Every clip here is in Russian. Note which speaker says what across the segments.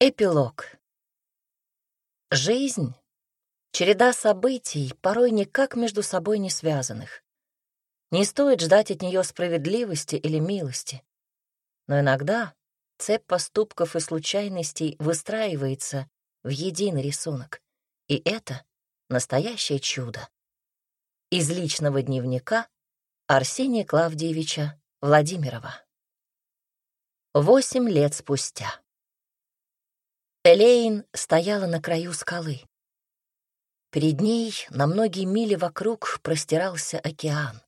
Speaker 1: Эпилог. Жизнь — череда событий, порой никак между собой не связанных. Не стоит ждать от нее справедливости или милости. Но иногда цепь поступков и случайностей выстраивается в единый рисунок. И это настоящее чудо. Из личного дневника Арсения Клавдиевича Владимирова. Восемь лет спустя. Элейн стояла на краю скалы. Перед ней на многие мили вокруг простирался океан.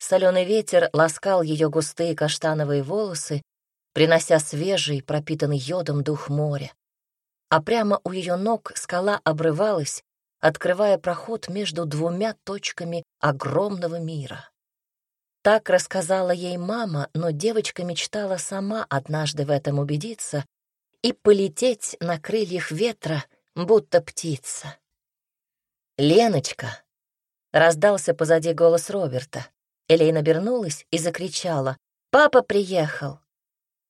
Speaker 1: Соленый ветер ласкал ее густые каштановые волосы, принося свежий, пропитанный йодом дух моря. А прямо у ее ног скала обрывалась, открывая проход между двумя точками огромного мира. Так рассказала ей мама, но девочка мечтала сама однажды в этом убедиться и полететь на крыльях ветра, будто птица. «Леночка!» — раздался позади голос Роберта. Элейна обернулась и закричала. «Папа приехал!»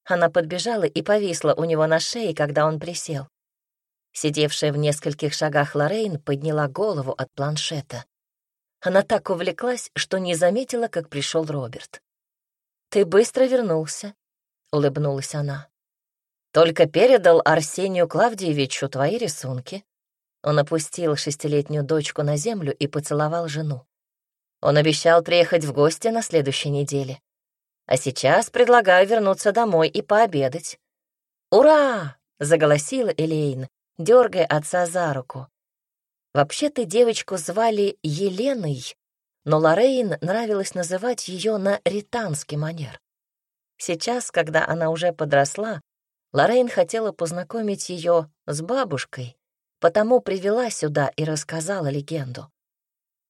Speaker 1: Она подбежала и повисла у него на шее, когда он присел. Сидевшая в нескольких шагах Лоррейн подняла голову от планшета. Она так увлеклась, что не заметила, как пришел Роберт. «Ты быстро вернулся», — улыбнулась она. Только передал Арсению Клавдиевичу твои рисунки. Он опустил шестилетнюю дочку на землю и поцеловал жену. Он обещал приехать в гости на следующей неделе. А сейчас предлагаю вернуться домой и пообедать. «Ура!» — заголосила Элейн, дергая отца за руку. Вообще-то девочку звали Еленой, но Лорейн нравилось называть ее на ританский манер. Сейчас, когда она уже подросла, Лоррейн хотела познакомить ее с бабушкой, потому привела сюда и рассказала легенду.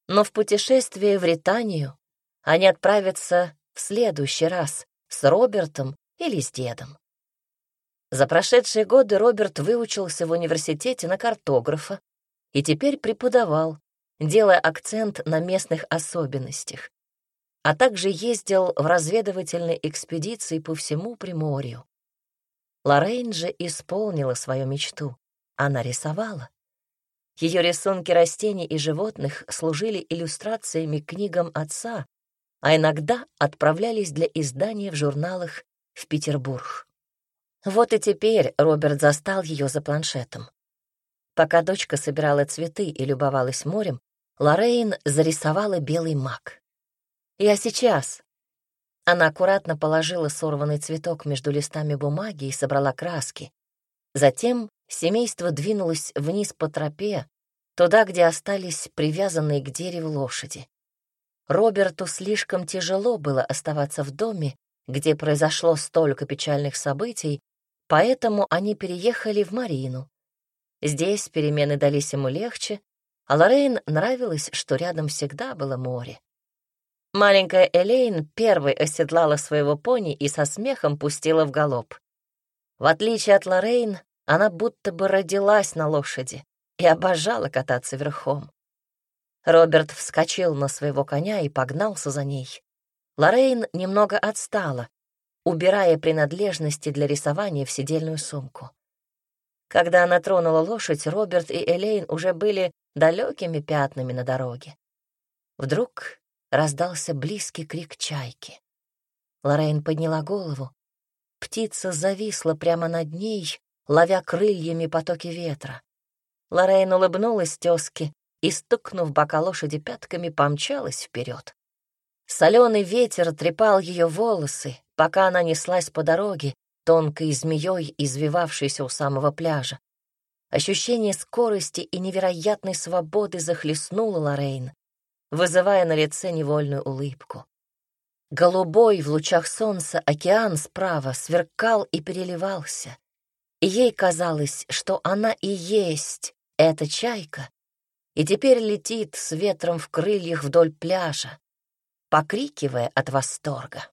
Speaker 1: Но в путешествие в Ританию они отправятся в следующий раз с Робертом или с дедом. За прошедшие годы Роберт выучился в университете на картографа и теперь преподавал, делая акцент на местных особенностях, а также ездил в разведывательные экспедиции по всему Приморью. Лоррейн же исполнила свою мечту. Она рисовала. Ее рисунки растений и животных служили иллюстрациями книгам отца, а иногда отправлялись для издания в журналах в Петербург. Вот и теперь Роберт застал ее за планшетом. Пока дочка собирала цветы и любовалась морем, Лоррейн зарисовала белый мак. «Я сейчас», она аккуратно положила сорванный цветок между листами бумаги и собрала краски. Затем семейство двинулось вниз по тропе, туда, где остались привязанные к дереву лошади. Роберту слишком тяжело было оставаться в доме, где произошло столько печальных событий, поэтому они переехали в Марину. Здесь перемены дались ему легче, а Лоррейн нравилось, что рядом всегда было море. Маленькая Элейн первой оседлала своего пони и со смехом пустила в галоп. В отличие от Лорейн, она будто бы родилась на лошади и обожала кататься верхом. Роберт вскочил на своего коня и погнался за ней. Лорейн немного отстала, убирая принадлежности для рисования в сидельную сумку. Когда она тронула лошадь, Роберт и Элейн уже были далекими пятнами на дороге. Вдруг раздался близкий крик чайки. Лорейн подняла голову. Птица зависла прямо над ней, ловя крыльями потоки ветра. Лорейн улыбнулась тёзке и, стукнув бока лошади пятками, помчалась вперед. Соленый ветер трепал ее волосы, пока она неслась по дороге, тонкой змеей, извивавшейся у самого пляжа. Ощущение скорости и невероятной свободы захлестнуло Лорейн вызывая на лице невольную улыбку. Голубой в лучах солнца океан справа сверкал и переливался, и ей казалось, что она и есть эта чайка, и теперь летит с ветром в крыльях вдоль пляжа, покрикивая от восторга.